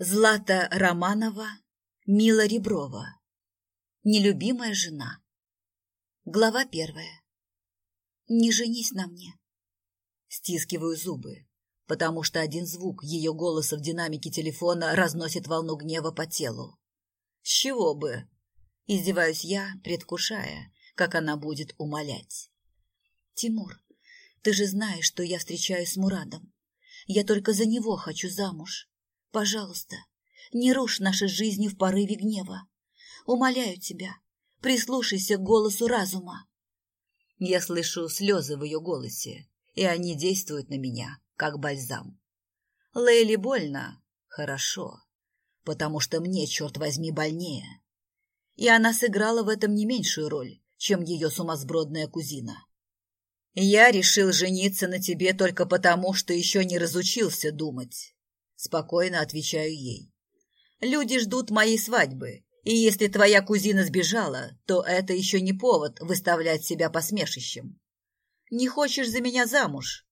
Злата Романова, Мила Реброва. Нелюбимая жена. Глава первая. Не женись на мне. Стискиваю зубы, потому что один звук ее голоса в динамике телефона разносит волну гнева по телу. С чего бы? Издеваюсь я, предвкушая, как она будет умолять. Тимур, ты же знаешь, что я встречаюсь с Мурадом. Я только за него хочу замуж. Пожалуйста, не рушь наши жизни в порыве гнева. Умоляю тебя, прислушайся к голосу разума. Я слышу слезы в ее голосе, и они действуют на меня, как бальзам. Лейли больно? Хорошо. Потому что мне, черт возьми, больнее. И она сыграла в этом не меньшую роль, чем ее сумасбродная кузина. Я решил жениться на тебе только потому, что еще не разучился думать. Спокойно отвечаю ей. Люди ждут моей свадьбы, и если твоя кузина сбежала, то это еще не повод выставлять себя посмешищем. Не хочешь за меня замуж?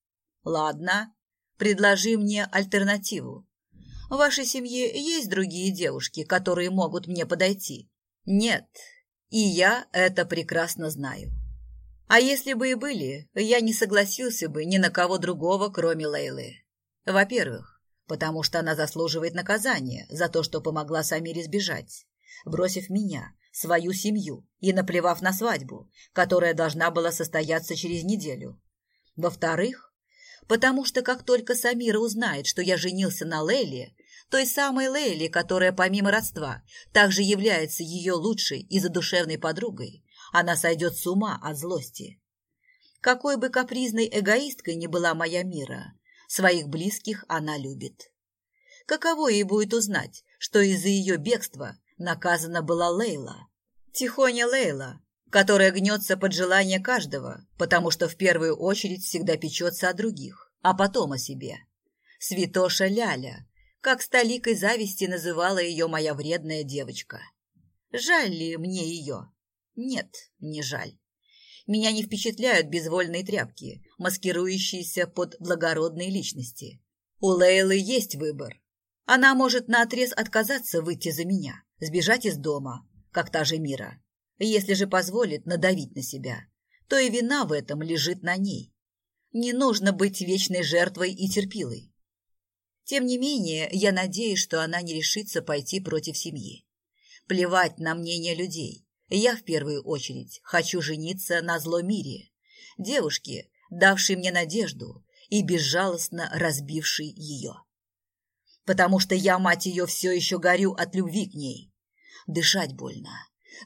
Ладно, предложи мне альтернативу. В вашей семье есть другие девушки, которые могут мне подойти? Нет, и я это прекрасно знаю. А если бы и были, я не согласился бы ни на кого другого, кроме Лейлы. Во-первых, потому что она заслуживает наказания за то, что помогла Самире сбежать, бросив меня, свою семью и наплевав на свадьбу, которая должна была состояться через неделю. Во-вторых, потому что как только Самира узнает, что я женился на Лейле, той самой Лейли, которая помимо родства также является ее лучшей и задушевной подругой, она сойдет с ума от злости. Какой бы капризной эгоисткой ни была моя Мира, Своих близких она любит. Каково ей будет узнать, что из-за ее бегства наказана была Лейла? Тихоня Лейла, которая гнется под желание каждого, потому что в первую очередь всегда печется о других, а потом о себе. Святоша Ляля, как столикой зависти называла ее моя вредная девочка. Жаль ли мне ее? Нет, не жаль. Меня не впечатляют безвольные тряпки, маскирующиеся под благородные личности. У Лейлы есть выбор. Она может наотрез отказаться выйти за меня, сбежать из дома, как та же Мира. Если же позволит надавить на себя, то и вина в этом лежит на ней. Не нужно быть вечной жертвой и терпилой. Тем не менее, я надеюсь, что она не решится пойти против семьи. Плевать на мнение людей. Я в первую очередь хочу жениться на зломире. Девушке, давшей мне надежду и безжалостно разбившей ее. Потому что я, мать ее, все еще горю от любви к ней. Дышать больно.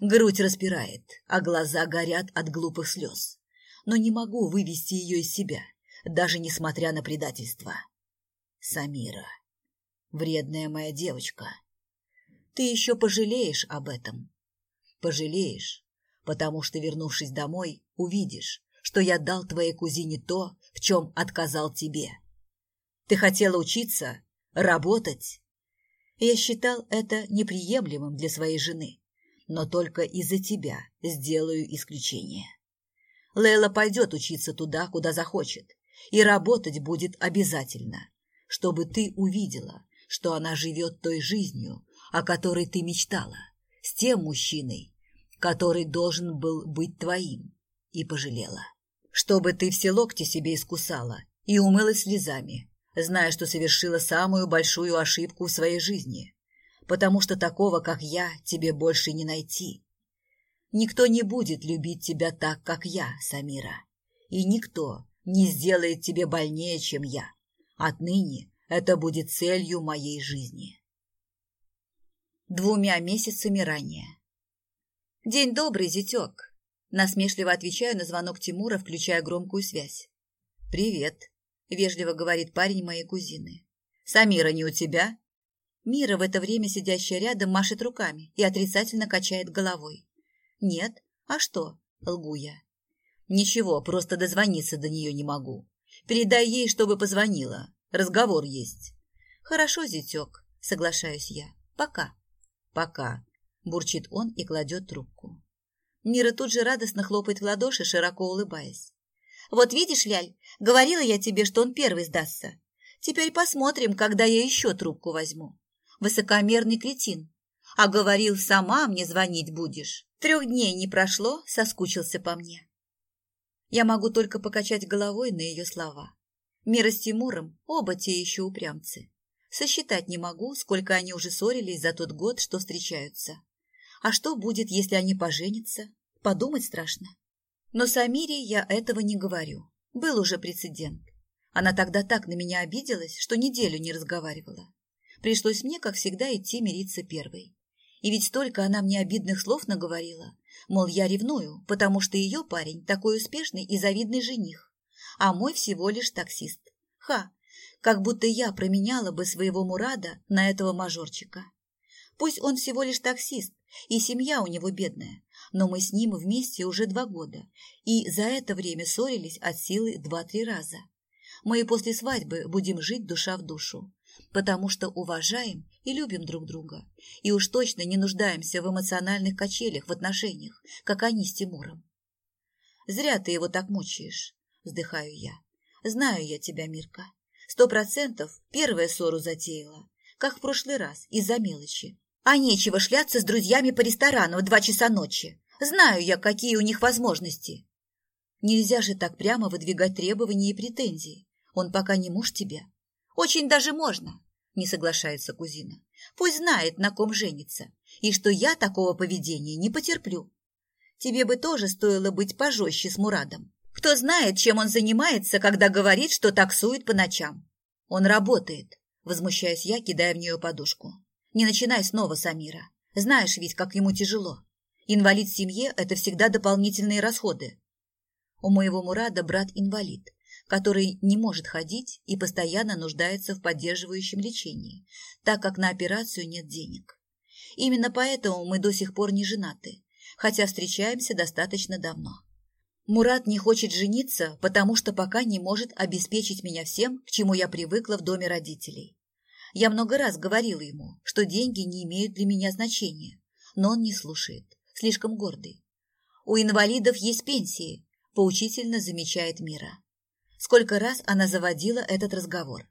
Грудь распирает, а глаза горят от глупых слез. Но не могу вывести ее из себя, даже несмотря на предательство. Самира, вредная моя девочка, ты еще пожалеешь об этом пожалеешь, потому что, вернувшись домой, увидишь, что я дал твоей кузине то, в чем отказал тебе. Ты хотела учиться, работать. Я считал это неприемлемым для своей жены, но только из-за тебя сделаю исключение. Лейла пойдет учиться туда, куда захочет, и работать будет обязательно, чтобы ты увидела, что она живет той жизнью, о которой ты мечтала, с тем мужчиной, который должен был быть твоим, и пожалела. Чтобы ты все локти себе искусала и умылась слезами, зная, что совершила самую большую ошибку в своей жизни, потому что такого, как я, тебе больше не найти. Никто не будет любить тебя так, как я, Самира, и никто не сделает тебе больнее, чем я. Отныне это будет целью моей жизни. Двумя месяцами ранее. День добрый, зятек. Насмешливо отвечаю на звонок Тимура, включая громкую связь. Привет, вежливо говорит парень моей кузины. Самира не у тебя? Мира в это время сидящая рядом машет руками и отрицательно качает головой. Нет, а что? Лгу я. Ничего, просто дозвониться до нее не могу. Передай ей, чтобы позвонила. Разговор есть. Хорошо, зятек, соглашаюсь я. Пока. Пока бурчит он и кладет трубку. Мира тут же радостно хлопает в ладоши, широко улыбаясь. «Вот видишь, Ляль, говорила я тебе, что он первый сдастся. Теперь посмотрим, когда я еще трубку возьму. Высокомерный кретин. А говорил, сама мне звонить будешь. Трех дней не прошло, соскучился по мне». Я могу только покачать головой на ее слова. Мира с Тимуром оба те еще упрямцы. Сосчитать не могу, сколько они уже ссорились за тот год, что встречаются. А что будет, если они поженятся? Подумать страшно. Но Самире я этого не говорю. Был уже прецедент. Она тогда так на меня обиделась, что неделю не разговаривала. Пришлось мне, как всегда, идти мириться первой. И ведь столько она мне обидных слов наговорила, мол, я ревную, потому что ее парень такой успешный и завидный жених, а мой всего лишь таксист. Ха, как будто я променяла бы своего Мурада на этого мажорчика. Пусть он всего лишь таксист, и семья у него бедная, но мы с ним вместе уже два года, и за это время ссорились от силы два-три раза. Мы и после свадьбы будем жить душа в душу, потому что уважаем и любим друг друга, и уж точно не нуждаемся в эмоциональных качелях в отношениях, как они с Тимуром. «Зря ты его так мучаешь», — вздыхаю я. «Знаю я тебя, Мирка. Сто процентов первая ссору затеяла, как в прошлый раз, из-за мелочи. А нечего шляться с друзьями по ресторану в два часа ночи. Знаю я, какие у них возможности. Нельзя же так прямо выдвигать требования и претензии. Он пока не муж тебя. Очень даже можно, не соглашается кузина. Пусть знает, на ком женится, и что я такого поведения не потерплю. Тебе бы тоже стоило быть пожестче с Мурадом. Кто знает, чем он занимается, когда говорит, что таксует по ночам. Он работает, Возмущаясь я, кидая в нее подушку. Не начинай снова, Самира. Знаешь ведь, как ему тяжело. Инвалид в семье – это всегда дополнительные расходы. У моего Мурада брат инвалид, который не может ходить и постоянно нуждается в поддерживающем лечении, так как на операцию нет денег. Именно поэтому мы до сих пор не женаты, хотя встречаемся достаточно давно. Мурат не хочет жениться, потому что пока не может обеспечить меня всем, к чему я привыкла в доме родителей. Я много раз говорила ему, что деньги не имеют для меня значения, но он не слушает, слишком гордый. У инвалидов есть пенсии, поучительно замечает Мира. Сколько раз она заводила этот разговор.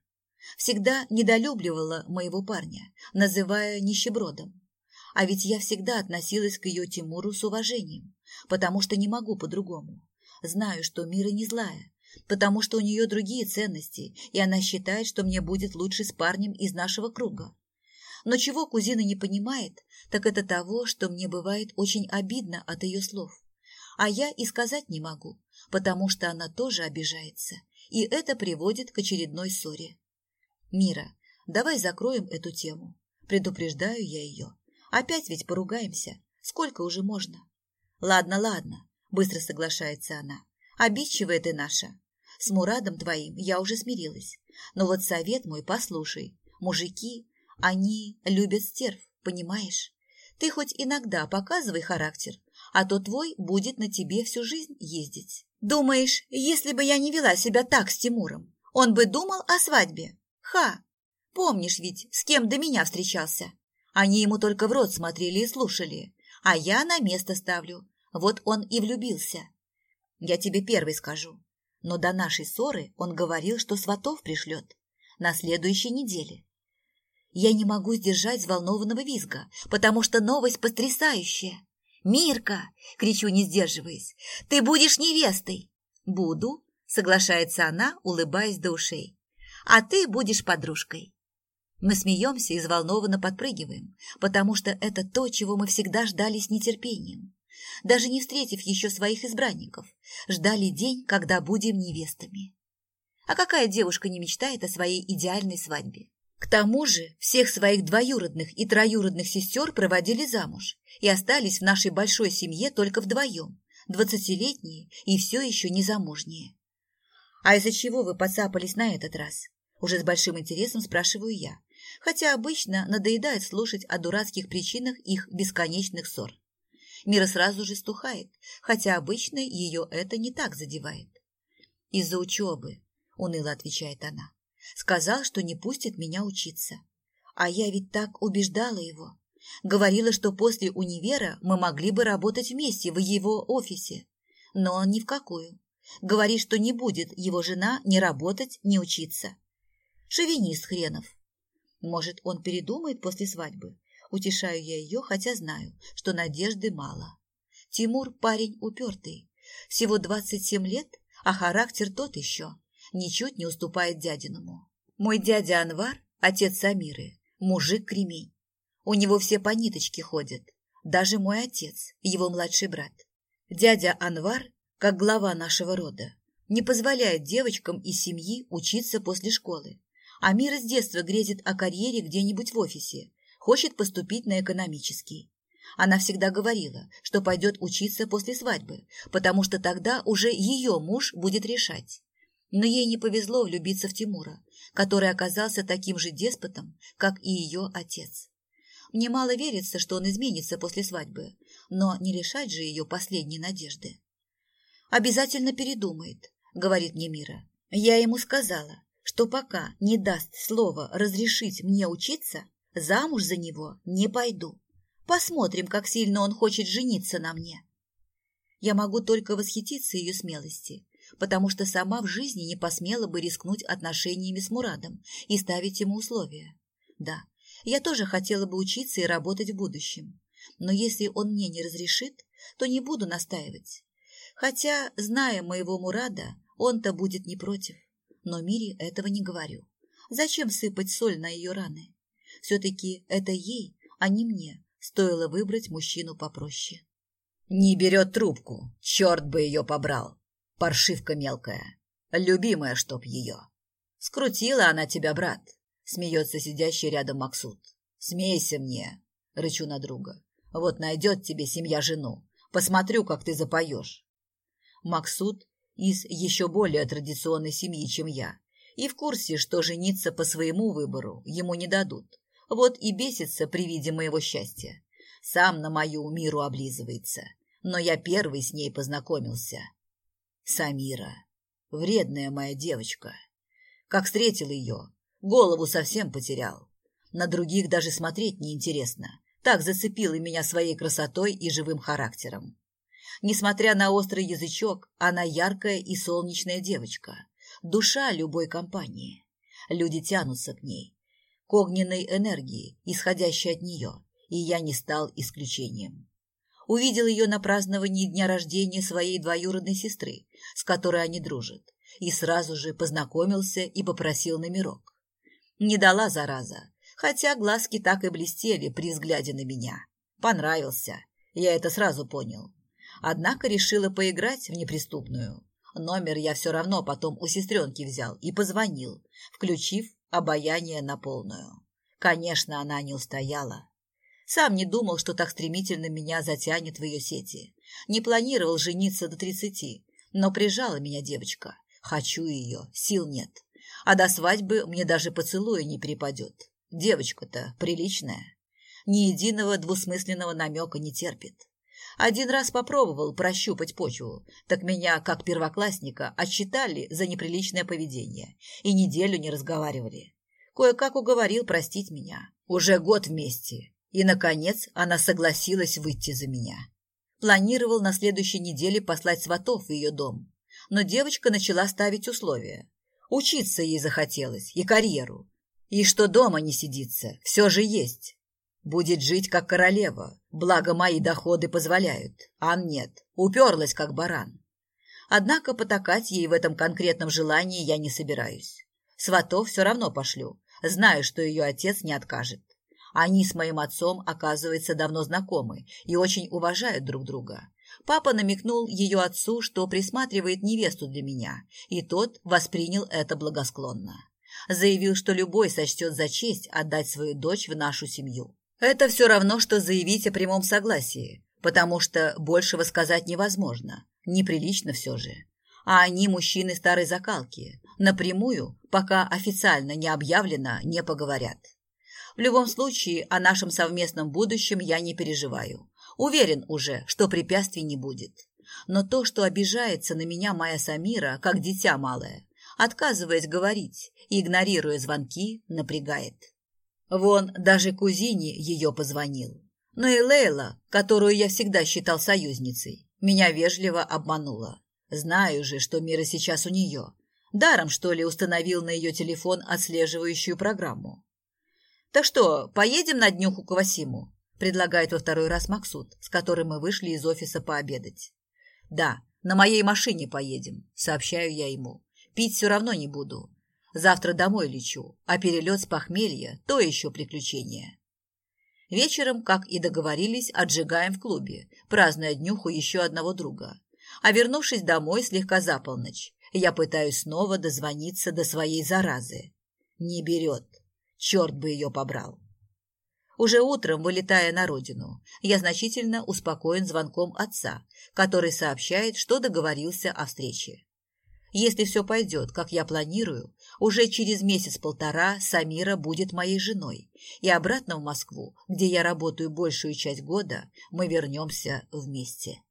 Всегда недолюбливала моего парня, называя нищебродом. А ведь я всегда относилась к ее Тимуру с уважением, потому что не могу по-другому. Знаю, что Мира не злая, потому что у нее другие ценности, и она считает, что мне будет лучше с парнем из нашего круга. Но чего кузина не понимает, так это того, что мне бывает очень обидно от ее слов. А я и сказать не могу, потому что она тоже обижается, и это приводит к очередной ссоре. Мира, давай закроем эту тему. Предупреждаю я ее. Опять ведь поругаемся. Сколько уже можно? Ладно, ладно, быстро соглашается она. Обидчивая ты наша. С Мурадом твоим я уже смирилась. Но вот совет мой послушай. Мужики, они любят стерв, понимаешь? Ты хоть иногда показывай характер, а то твой будет на тебе всю жизнь ездить. Думаешь, если бы я не вела себя так с Тимуром, он бы думал о свадьбе? Ха! Помнишь ведь, с кем до меня встречался? Они ему только в рот смотрели и слушали, а я на место ставлю. Вот он и влюбился. Я тебе первый скажу но до нашей ссоры он говорил, что сватов пришлет на следующей неделе. Я не могу сдержать взволнованного визга, потому что новость потрясающая. «Мирка!» — кричу, не сдерживаясь. «Ты будешь невестой!» «Буду!» — соглашается она, улыбаясь до ушей. «А ты будешь подружкой!» Мы смеемся и взволнованно подпрыгиваем, потому что это то, чего мы всегда ждали с нетерпением даже не встретив еще своих избранников, ждали день, когда будем невестами. А какая девушка не мечтает о своей идеальной свадьбе? К тому же всех своих двоюродных и троюродных сестер проводили замуж и остались в нашей большой семье только вдвоем, двадцатилетние и все еще незамужние. «А из-за чего вы подцапались на этот раз?» Уже с большим интересом спрашиваю я, хотя обычно надоедает слушать о дурацких причинах их бесконечных ссор. Мира сразу же стухает, хотя обычно ее это не так задевает. «Из-за учебы», — уныло отвечает она. «Сказал, что не пустит меня учиться. А я ведь так убеждала его. Говорила, что после универа мы могли бы работать вместе в его офисе. Но он ни в какую. Говорит, что не будет его жена ни работать, ни учиться. Шовинист хренов. Может, он передумает после свадьбы, Утешаю я ее, хотя знаю, что надежды мало. Тимур парень упертый. Всего 27 лет, а характер тот еще. Ничуть не уступает дядиному. Мой дядя Анвар, отец Самиры, мужик-кремень. У него все по ниточке ходят. Даже мой отец, его младший брат. Дядя Анвар, как глава нашего рода, не позволяет девочкам и семьи учиться после школы. Амира с детства грезит о карьере где-нибудь в офисе, хочет поступить на экономический. Она всегда говорила, что пойдет учиться после свадьбы, потому что тогда уже ее муж будет решать. Но ей не повезло влюбиться в Тимура, который оказался таким же деспотом, как и ее отец. Мне мало верится, что он изменится после свадьбы, но не лишать же ее последней надежды. «Обязательно передумает», — говорит мне Мира. «Я ему сказала, что пока не даст слово разрешить мне учиться, Замуж за него не пойду. Посмотрим, как сильно он хочет жениться на мне. Я могу только восхититься ее смелости, потому что сама в жизни не посмела бы рискнуть отношениями с Мурадом и ставить ему условия. Да, я тоже хотела бы учиться и работать в будущем. Но если он мне не разрешит, то не буду настаивать. Хотя, зная моего Мурада, он-то будет не против. Но Мире этого не говорю. Зачем сыпать соль на ее раны? Все-таки это ей, а не мне, стоило выбрать мужчину попроще. «Не берет трубку, черт бы ее побрал! Паршивка мелкая, любимая чтоб ее!» «Скрутила она тебя, брат!» — смеется сидящий рядом Максут. «Смейся мне!» — рычу на друга. «Вот найдет тебе семья жену. Посмотрю, как ты запоешь!» Максут из еще более традиционной семьи, чем я, и в курсе, что жениться по своему выбору ему не дадут. Вот и бесится при виде моего счастья. Сам на мою миру облизывается. Но я первый с ней познакомился. Самира. Вредная моя девочка. Как встретил ее, голову совсем потерял. На других даже смотреть неинтересно. Так зацепила меня своей красотой и живым характером. Несмотря на острый язычок, она яркая и солнечная девочка. Душа любой компании. Люди тянутся к ней, к огненной энергии, исходящей от нее, и я не стал исключением. Увидел ее на праздновании дня рождения своей двоюродной сестры, с которой они дружат, и сразу же познакомился и попросил номерок. Не дала зараза, хотя глазки так и блестели при взгляде на меня. Понравился, я это сразу понял. Однако решила поиграть в неприступную. Номер я все равно потом у сестренки взял и позвонил, включив обаяние на полную. Конечно, она не устояла. Сам не думал, что так стремительно меня затянет в ее сети. Не планировал жениться до тридцати, но прижала меня девочка. Хочу ее, сил нет. А до свадьбы мне даже поцелуя не припадет. Девочка-то приличная. Ни единого двусмысленного намека не терпит. Один раз попробовал прощупать почву, так меня, как первоклассника, отчитали за неприличное поведение и неделю не разговаривали. Кое-как уговорил простить меня. Уже год вместе. И, наконец, она согласилась выйти за меня. Планировал на следующей неделе послать сватов в ее дом. Но девочка начала ставить условия. Учиться ей захотелось, и карьеру. И что дома не сидится, все же есть будет жить как королева. Благо, мои доходы позволяют. А нет, уперлась, как баран. Однако потакать ей в этом конкретном желании я не собираюсь. Сватов все равно пошлю. Знаю, что ее отец не откажет. Они с моим отцом, оказывается, давно знакомы и очень уважают друг друга. Папа намекнул ее отцу, что присматривает невесту для меня, и тот воспринял это благосклонно. Заявил, что любой сочтет за честь отдать свою дочь в нашу семью. Это все равно, что заявить о прямом согласии, потому что большего сказать невозможно, неприлично все же. А они мужчины старой закалки, напрямую, пока официально не объявлено, не поговорят. В любом случае, о нашем совместном будущем я не переживаю. Уверен уже, что препятствий не будет. Но то, что обижается на меня моя Самира, как дитя малое, отказываясь говорить и игнорируя звонки, напрягает. Вон даже кузине ее позвонил. Но и Лейла, которую я всегда считал союзницей, меня вежливо обманула. Знаю же, что мира сейчас у нее. Даром, что ли, установил на ее телефон отслеживающую программу. «Так что, поедем на днюху к Васиму?» – предлагает во второй раз Максут, с которым мы вышли из офиса пообедать. «Да, на моей машине поедем», – сообщаю я ему. «Пить все равно не буду. Завтра домой лечу, а перелет с похмелья – то еще приключение. Вечером, как и договорились, отжигаем в клубе, празднуя днюху еще одного друга. А вернувшись домой слегка за полночь, я пытаюсь снова дозвониться до своей заразы. Не берет. Черт бы ее побрал. Уже утром, вылетая на родину, я значительно успокоен звонком отца, который сообщает, что договорился о встрече. Если все пойдет, как я планирую, уже через месяц-полтора Самира будет моей женой. И обратно в Москву, где я работаю большую часть года, мы вернемся вместе.